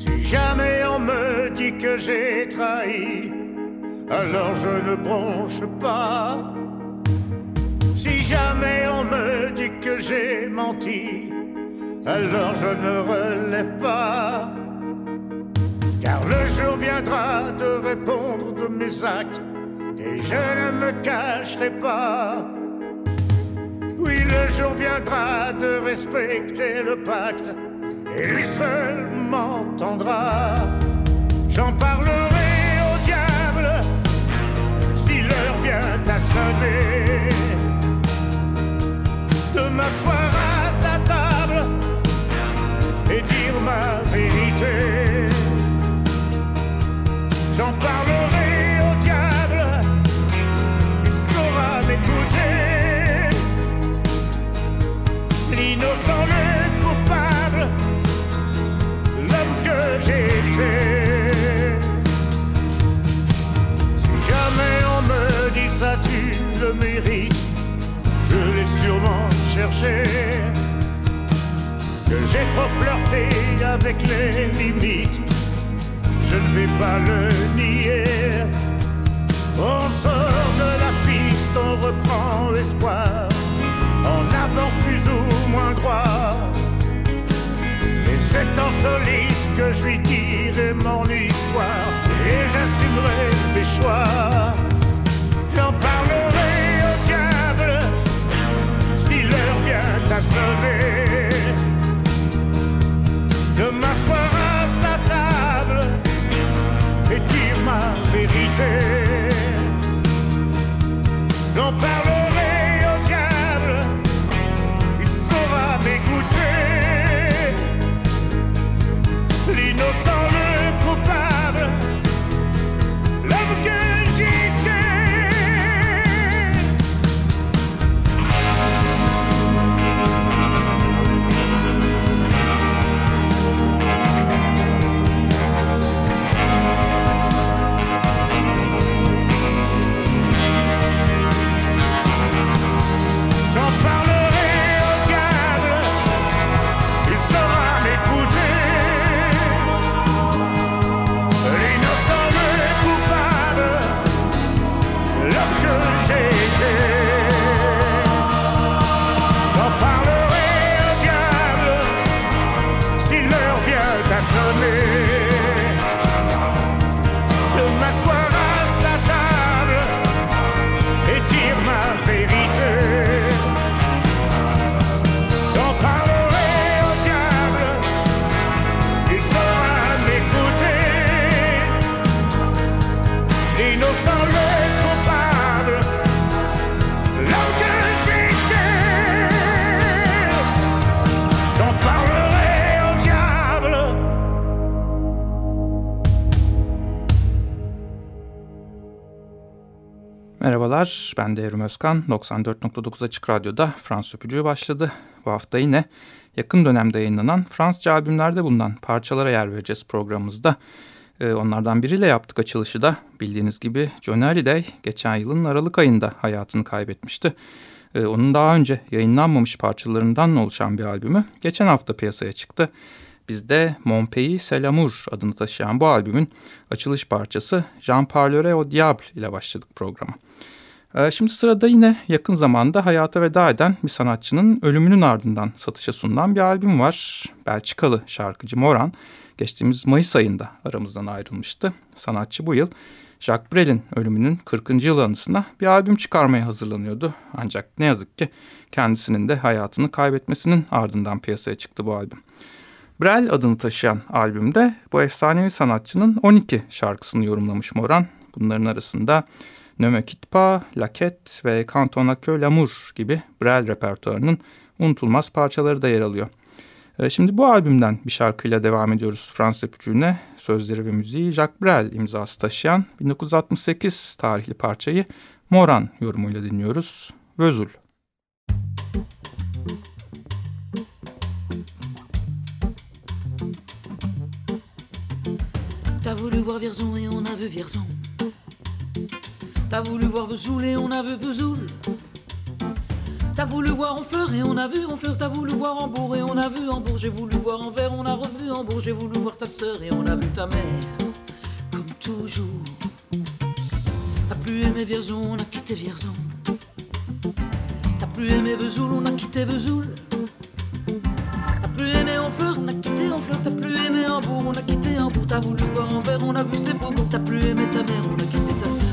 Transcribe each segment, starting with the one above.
Si jamais on me dit que j'ai trahi, alors je ne bronche pas. Si jamais on me dit que j'ai menti, alors je ne relève pas. Car le jour viendra de répondre de mes actes et je ne me cacherai pas. Oui, le jour viendra de respecter le pacte et lui seul m'entendra. J'en parlerai avec les limites je ne vais pas le nier. On sort de la piste, on reprend l'espoir, on avance plus ou moins droit. Et c'est en soliste que je lui dirai mon histoire, et j'assumerai mes choix. J'en parlerai au diable si l'heure vient à sonner. No balance. Merhabalar, ben de Evrim Özkan. 94.9 Açık Radyo'da Fransız Öpücüğü başladı. Bu hafta yine yakın dönemde yayınlanan Fransızca albümlerde bulunan parçalara yer vereceğiz programımızda. Ee, onlardan biriyle yaptık açılışı da. Bildiğiniz gibi Johnny Hallyday geçen yılın Aralık ayında hayatını kaybetmişti. Ee, onun daha önce yayınlanmamış parçalarından oluşan bir albümü geçen hafta piyasaya çıktı. Biz de Mon Pays c'est l'amour adını taşıyan bu albümün açılış parçası Jean parlerai au diable ile başladık programa. Ee, Şimdi sırada yine yakın zamanda hayata veda eden bir sanatçının ölümünün ardından satışa sunulan bir albüm var. Belçikalı şarkıcı Moran geçtiğimiz Mayıs ayında aramızdan ayrılmıştı. Sanatçı bu yıl Jacques Brel'in ölümünün 40. yıl anısına bir albüm çıkarmaya hazırlanıyordu. Ancak ne yazık ki kendisinin de hayatını kaybetmesinin ardından piyasaya çıktı bu albüm. Brel adını taşıyan albümde bu efsanevi sanatçının 12 şarkısını yorumlamış Moran. Bunların arasında Ne me quitte ve Quand on a que l'amour gibi Brel repertuarının unutulmaz parçaları da yer alıyor. Ee, Şimdi bu albümden bir şarkıyla devam ediyoruz Fransız öpücüğüne. Sözleri ve müziği Jacques Brel imzası taşıyan 1968 tarihli parçayı Moran yorumuyla dinliyoruz. Vözül. T'as voulu voir Vierzon et on a vu Vierzon. T'as voulu voir Vesoul et on a vu Vesoul. T'as voulu voir en fleur et on a vu en fleur, t'as voulu voir en bourg et on a vu en bourg, j'ai voulu voir en verre, on a revu en bourg, j'ai voulu voir ta sœur et on a vu ta mère, comme toujours. T'as plus aimé Vierzon, on a quitté Vierzon. T'as plus aimé Vesoul, on a quitté Vesoul. T'as plus aimé en fleur, on a quitté en fleur. T'as plus aimé en bourg, on a quitté en bourg. T'as voulu voir en verre, on a vu ses beaux T'as plus aimé ta mère, on a quitté ta sœur,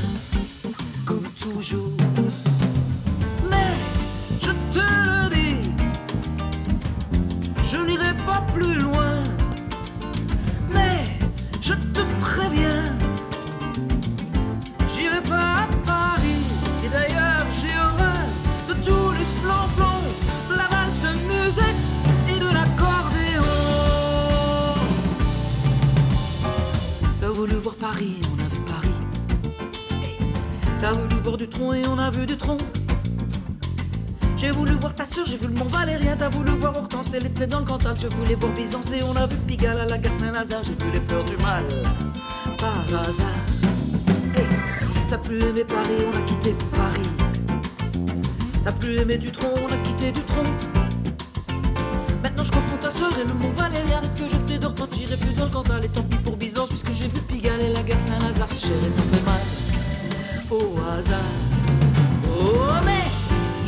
T'as voulu voir du tronc et on a vu du tronc. J'ai voulu voir ta sœur, j'ai vu le Mont Valérien, t'as voulu voir Hortense, elle était dans le Cantal, je voulais voir Byzance et on a vu Pigalle à la gare Saint-Lazare, j'ai vu les fleurs du mal, par hasard. Hey, t'as plus aimé Paris, on a quitté Paris. T'as plus aimé du tronc, on a quitté du tronc. Maintenant je confonds ta sœur et le Mont Valérien, est-ce que je sais d'Hortense, j'irai plus dans le Cantal et tant pis pour Byzance, puisque j'ai vu Pigalle et la gare Saint-Lazare, c'est cher et ça fait mal. Au hasard. Oh mais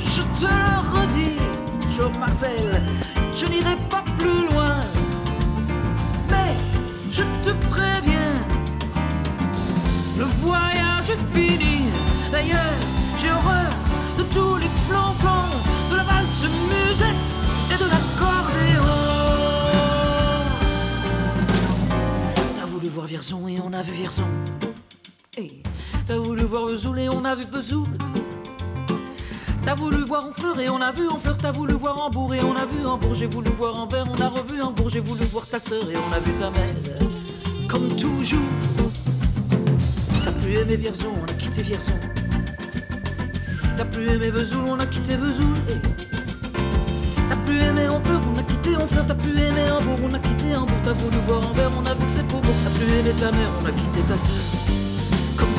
je te le redis, Georges Marcel, je n'irai pas plus loin. Mais je te préviens, le voyage est fini. D'ailleurs, j'ai horreur de tous les flancs de la valse musette et de l'accordéon. T'as voulu voir Vierzon et on a vu Vierzon. T'as voulu voir Vesoul et on a vu Vesoul. T'as voulu voir en fleur et on a vu en fleur, t'as voulu voir en bourg et on a vu en bourg, j'ai voulu voir en verre, on a revu en bourg, j'ai voulu voir ta sœur et on a vu ta mère, comme toujours. T'as plus aimé Vierzon, on a quitté Vierzon. T'as plus aimé Vesoul, on a quitté Vesoul. T'as plus aimé en fleur, on a quitté en fleur, t'as plus aimé en bourg, on a quitté en bourg, t'as voulu voir en verre, on a vu que c'est beau. T'as plus aimé ta mère, on a quitté ta sœur,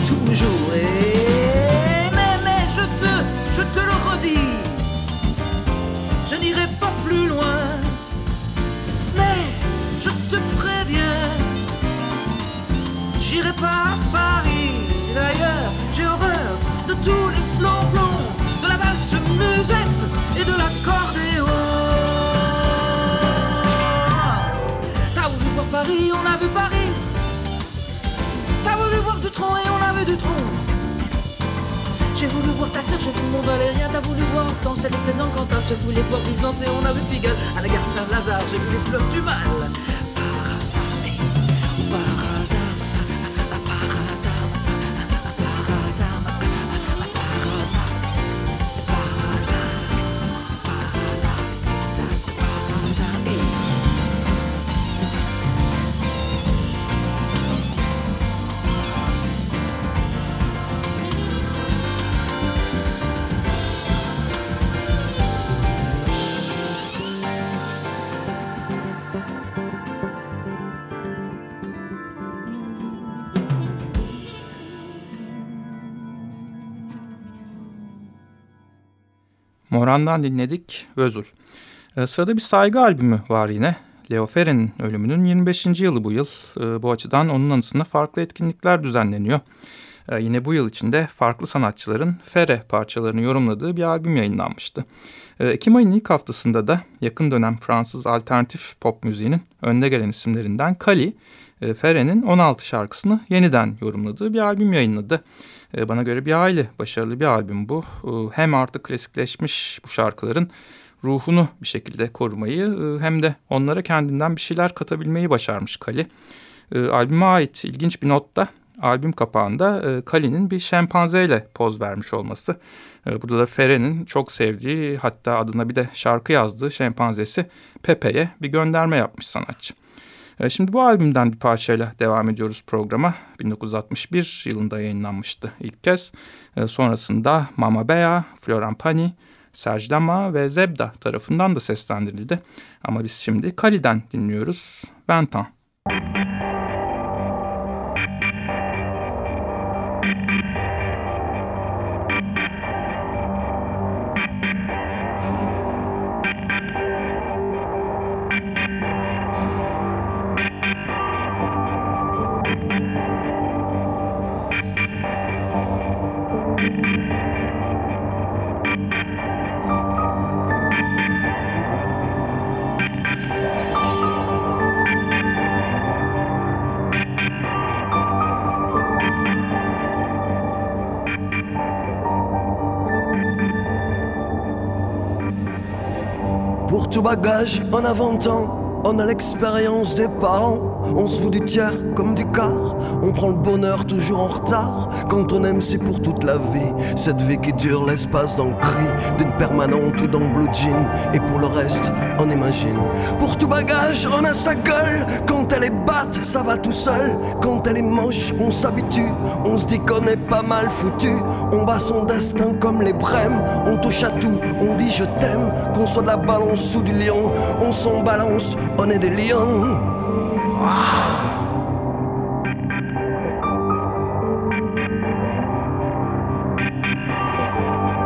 toujours. Et mais, mais je te, je te le redis, je n'irai pas plus loin. Mais je te préviens, j'irai pas à J'ai voulu voir ta sœur, j'ai vu mon Valérien, t'as voulu voir Hortense, elle était dans le Cantal, je voulais voir Byzance et on a vu Pigalle. À la gare Saint-Lazare, j'ai vu les fleurs du mal. Moran'dan dinledik Özül. Ee, sırada bir saygı albümü var yine. Leo Ferre'nin ölümünün 25. yılı bu yıl. Ee, bu açıdan onun anısına farklı etkinlikler düzenleniyor. Ee, yine bu yıl içinde farklı sanatçıların Ferre parçalarını yorumladığı bir albüm yayınlanmıştı. Ekim ayının ilk haftasında da yakın dönem Fransız alternatif pop müziğinin önde gelen isimlerinden Kali, e, Ferre'nin 16 şarkısını yeniden yorumladığı bir albüm yayınladı. E, Bana göre bir aile başarılı bir albüm bu. E, Hem artık klasikleşmiş bu şarkıların ruhunu bir şekilde korumayı e, hem de onlara kendinden bir şeyler katabilmeyi başarmış Kali. E, Albüme ait ilginç bir notta albüm kapağında e, Kali'nin bir şempanzeyle poz vermiş olması. E, Burada da Ferre'nin çok sevdiği hatta adına bir de şarkı yazdığı şempanzesi Pepe'ye bir gönderme yapmış sanatçı. E, Şimdi bu albümden bir parçayla devam ediyoruz programa. 1961 yılında yayınlanmıştı ilk kez. E, Sonrasında Mama Bea, Florent Pagny, Serge Lama ve Zebda tarafından da seslendirildi. Ama biz şimdi Kali'den dinliyoruz. Ventan. On a 20 ans. On a l'expérience des parents, on se fout du tiers comme du quart. On prend le bonheur toujours en retard. Quand on aime, c'est pour toute la vie. Cette vie qui dure l'espace d'un cri, d'une permanente ou d'un blue jean. Et pour le reste, on imagine. Pour tout bagage, on a sa gueule. Quand elle est batte, ça va tout seul. Quand elle est moche, on s'habitue. On se dit qu'on est pas mal foutu. On bat son destin comme les brèmes. On touche à tout, on dit je t'aime. Qu'on soit de la balance ou du lion, on s'en balance on est des lions.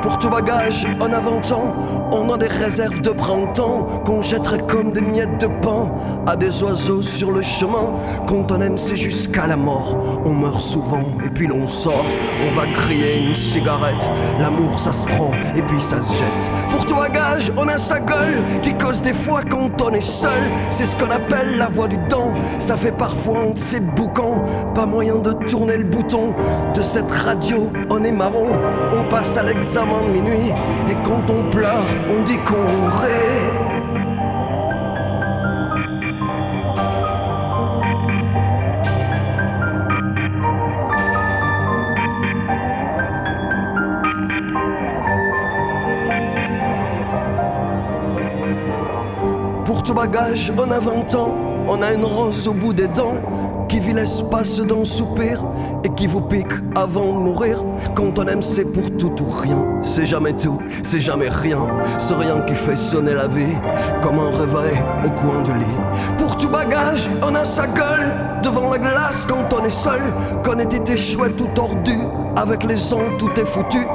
Pour tout bagage, en avant-temps, on a des réserves de printemps qu'on jetterait comme des miettes de pain à des oiseaux sur le chemin. Quand on aime, c'est jusqu'à la mort. On meurt souvent et puis l'on sort. On va crier une cigarette. L'amour, ça se prend et puis ça se jette. Pour tout bagage, on a sa gueule qui cause des fois quand on est seul. C'est ce qu'on appelle la voix du dent. Ça fait parfois un de ces boucan. Pas moyen de tourner le bouton de cette radio. On est marron. On passe à l'examen de minuit et quand on pleure, on dit qu'on rit. Pour tout bagage, on a 20 ans, on a une rose au bout des dents qui vit l'espace d'un soupir et qui vous pique avant de mourir. Quand on aime, c'est pour tout ou rien. C'est jamais tout, c'est jamais rien. C'est rien qui fait sonner la vie comme un réveil au coin du lit. Pour tout bagage, on a sa gueule devant la glace quand on est seul. Qu'on ait été chouette ou tordu, avec les ans tout est foutu.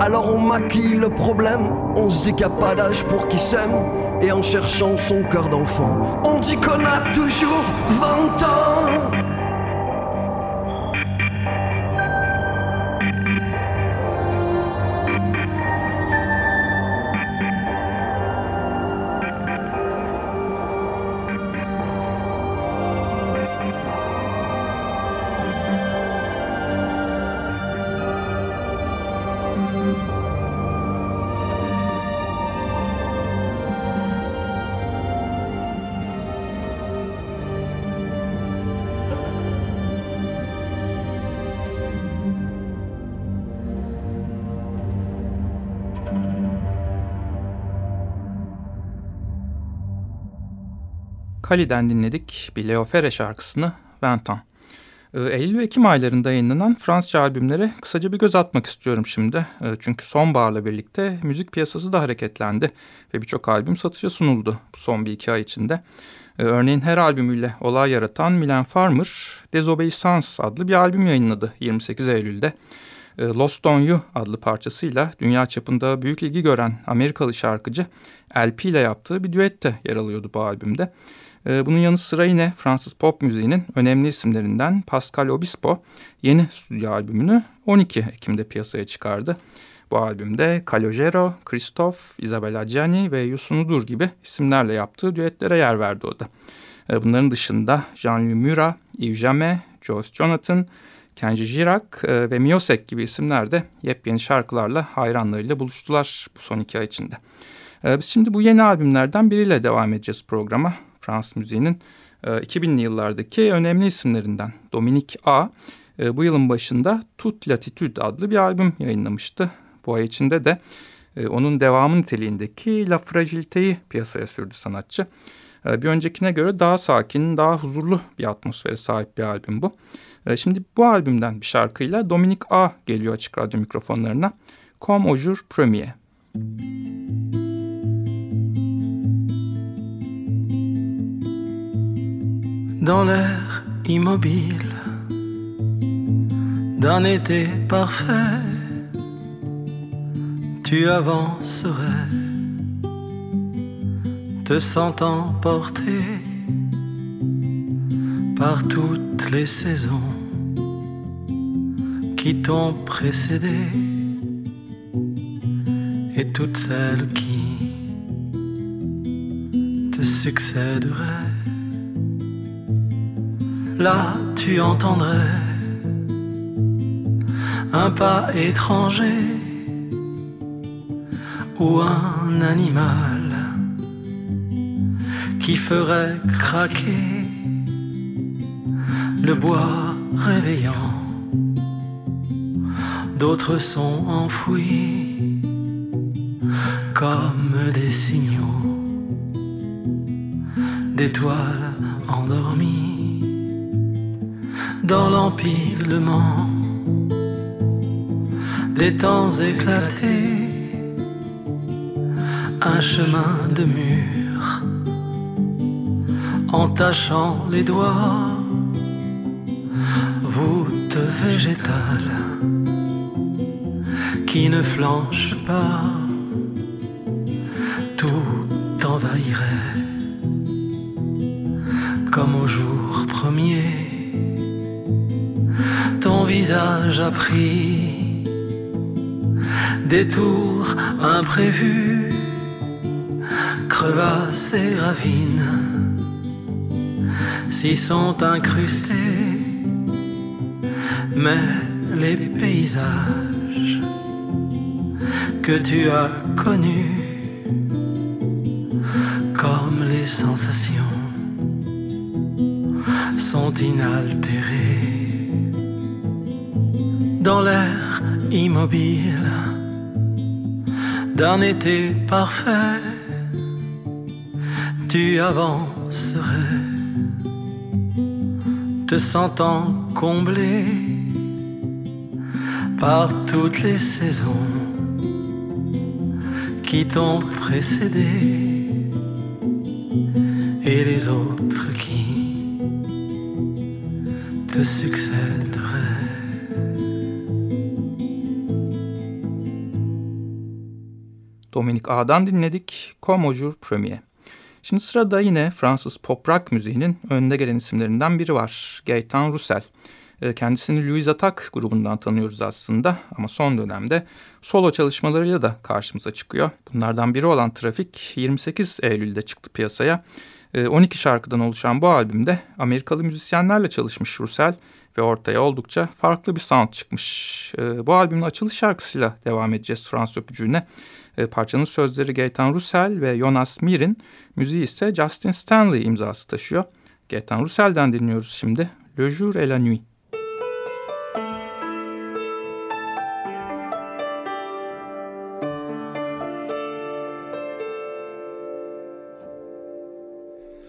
Alors on maquille le problème, on se dit qu'il n'y a pas d'âge pour qui s'aime. Et en cherchant son cœur d'enfant, on dit qu'on a toujours 20 ans. Kali'den dinledik bir Leo Ferre şarkısını Ventan. Ee, Eylül ve Ekim aylarında yayınlanan Fransızca albümlere kısaca bir göz atmak istiyorum şimdi. Ee, çünkü sonbaharla birlikte müzik piyasası da hareketlendi ve birçok albüm satışa sunuldu bu son bir iki ay içinde. Ee, örneğin her albümüyle olay yaratan Milan Farmer, Desobeyissance adlı bir albüm yayınladı 28 Eylül'de. Lost on You adlı parçasıyla dünya çapında büyük ilgi gören Amerikalı şarkıcı LP ile yaptığı bir düette yer alıyordu bu albümde. Ee, bunun yanı sıra yine Fransız pop müziğinin önemli isimlerinden Pascal Obispo yeni stüdyo albümünü 12 Ekim'de piyasaya çıkardı. Bu albümde Calogero, Christophe, Isabella Gianni ve Yusun Udur gibi isimlerle yaptığı düetlere yer verdi o da. Ee, bunların dışında Jean-Louis Murat, Yves Jamais, Joyce Jonathan, Kenji Girac e, ve Miosek gibi isimler de yepyeni şarkılarla hayranlarıyla buluştular bu son iki ay içinde. Ee, biz şimdi bu yeni albümlerden biriyle devam edeceğiz programa. Fransız müziğinin 2000'li e, yıllardaki önemli isimlerinden Dominique A. E, bu yılın başında Tout Latitude adlı bir albüm yayınlamıştı. Bu ay içinde de e, onun devamı niteliğindeki La Fragilité'yi piyasaya sürdü sanatçı. Bir öncekine göre daha sakin, daha huzurlu bir atmosfere sahip bir albüm bu. Şimdi bu albümden bir şarkıyla Dominique A geliyor açık radyo mikrofonlarına. Comme au jour premier. Müzik dans l'air immobile d'un été parfait, tu avancerais, te sentant porté par toutes les saisons qui t'ont précédé et toutes celles qui te succéderaient là tu entendrais un pas étranger ou un animal qui ferait craquer le bois réveillant. D'autres sont enfouis comme des signaux d'étoiles endormies dans l'empilement des temps éclatés, un chemin de mur, en tâchant les doigts, voûte végétale qui ne flanche pas, tout envahirait comme au jour premier. Ton visage a pris détours imprévus, crevasses et ravines s'y sont incrustés, mais les paysages que tu as connus, comme les sensations, sont inaltérés dans l'air immobile d'un été parfait, tu avancerais, te sentant comblé par toutes les saisons qui t'ont précédé et les autres qui te succèderaient. Dominic A'dan dinledik Comojur Premier. Şimdi sırada yine Fransız pop rock müziğinin önde gelen isimlerinden biri var. Gaëtan Roussel. Ee, kendisini Louis Attack grubundan tanıyoruz aslında ama son dönemde solo çalışmalarıyla da karşımıza çıkıyor. Bunlardan biri olan Trafik 28 Eylül'de çıktı piyasaya. 12 ee, şarkıdan oluşan bu albümde Amerikalı müzisyenlerle çalışmış Roussel ve ortaya oldukça farklı bir sound çıkmış. Ee, bu albümün açılış şarkısıyla devam edeceğiz Fransız öpücüğüne. E, parçanın sözleri Gaetan Roussel ve Jonas Mir'in, müziği ise Justin Stanley imzası taşıyor. Gaetan Roussel'den dinliyoruz şimdi. Le jour et la nuit.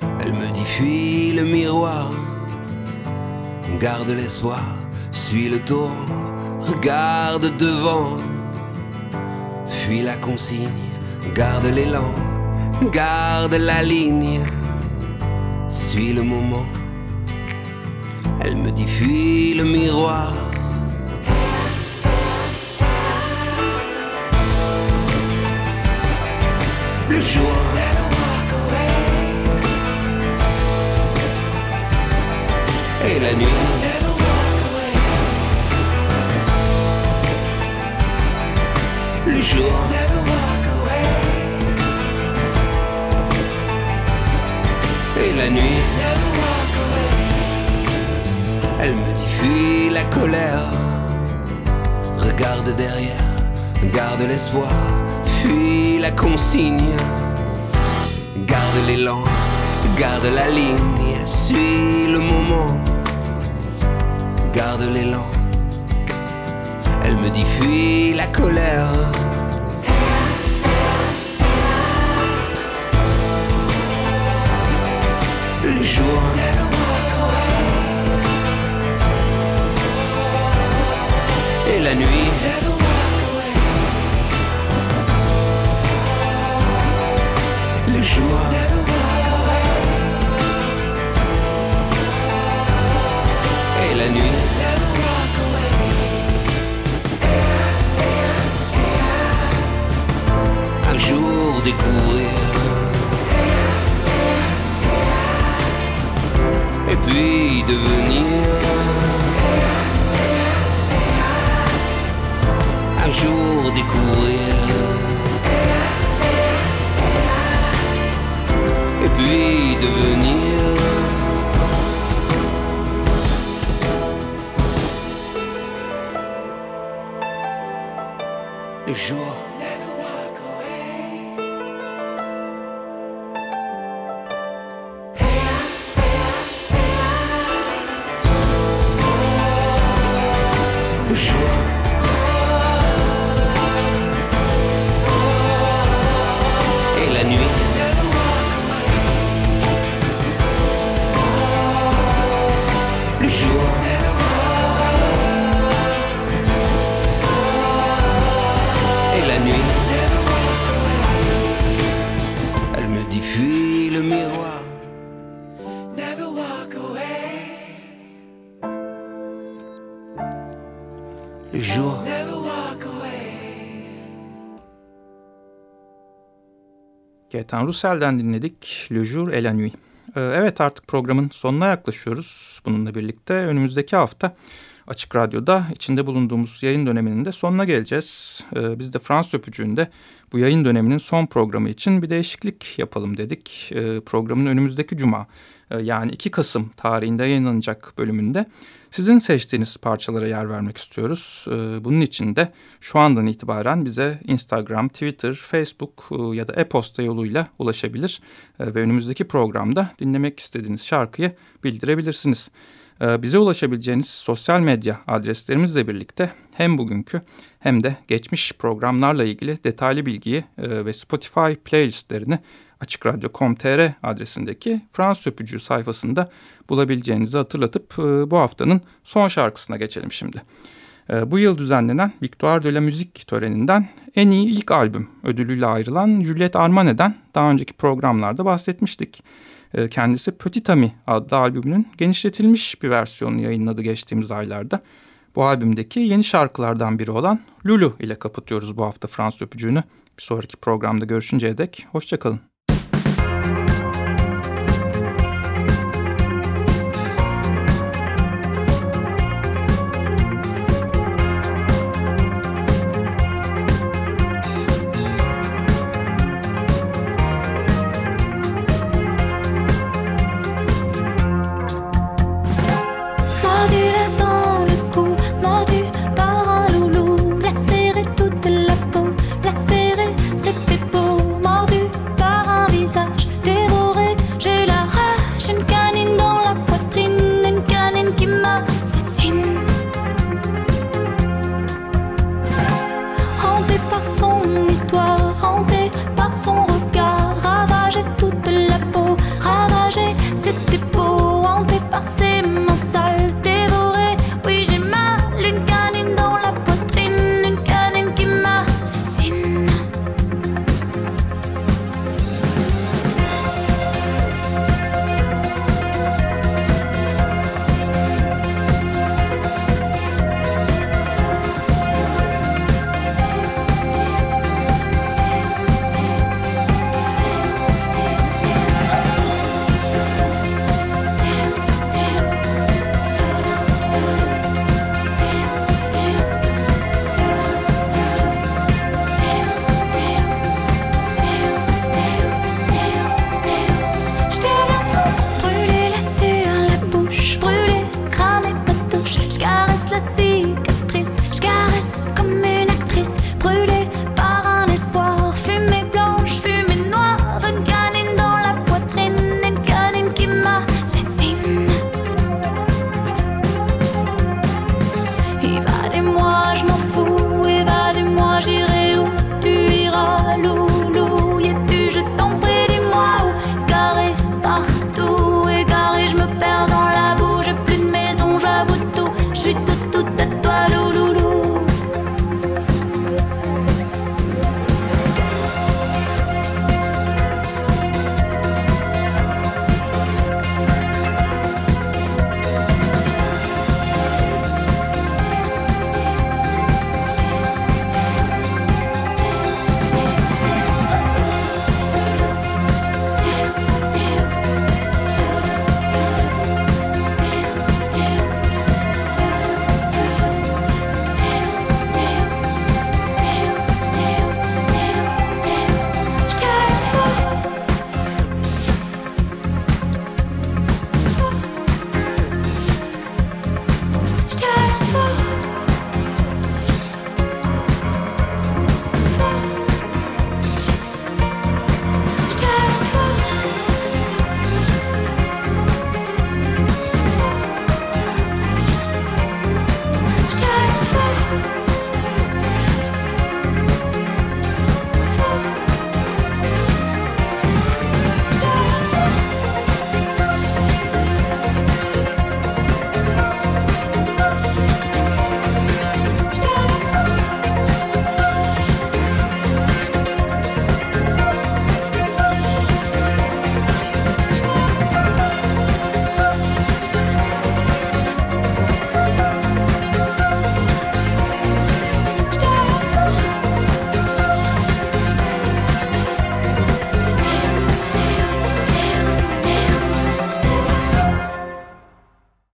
Elle me dit fuis le miroir, garde l'espoir, suis le tour, regarde devant Fuis la consigne, garde l'élan, garde la ligne, suis le moment. Elle me dit fuis le miroir. Le jour. Et la nuit. La colère, regarde derrière, garde l'espoir, fuis la consigne, garde l'élan, garde la ligne, suis le moment, garde l'élan elle me dit fuis la colère. Le jour. La nuit. Le jour. Gaetan Russel'den dinledik Le Jour et la Nuit. Ee, evet artık programın sonuna yaklaşıyoruz. Bununla birlikte önümüzdeki hafta Açık Radyo'da içinde bulunduğumuz yayın döneminin de sonuna geleceğiz. Ee, biz de Fransız Öpücüğü'nde bu yayın döneminin son programı için bir değişiklik yapalım dedik. Ee, programın önümüzdeki cuma e, yani 2 Kasım tarihinde yayınlanacak bölümünde sizin seçtiğiniz parçalara yer vermek istiyoruz. Ee, bunun için de şu andan itibaren bize Instagram, Twitter, Facebook e, ya da e-posta yoluyla ulaşabilir e, ve önümüzdeki programda dinlemek istediğiniz şarkıyı bildirebilirsiniz. Ee, bize ulaşabileceğiniz sosyal medya adreslerimizle birlikte hem bugünkü hem de geçmiş programlarla ilgili detaylı bilgiyi e, ve Spotify playlistlerini açıkradyo.com.tr adresindeki Fransız Öpücüğü sayfasında bulabileceğinizi hatırlatıp e, bu haftanın son şarkısına geçelim şimdi. E, bu yıl düzenlenen Victoire de la Musique töreninden en iyi ilk albüm ödülüyle ayrılan Juliette Armane'den daha önceki programlarda bahsetmiştik. E, kendisi Petit Ami adlı albümünün genişletilmiş bir versiyonunu yayınladı geçtiğimiz aylarda. Bu albümdeki yeni şarkılardan biri olan Lulu ile kapatıyoruz bu hafta Fransız öpücüğünü. Bir sonraki programda görüşünceye dek hoşçakalın.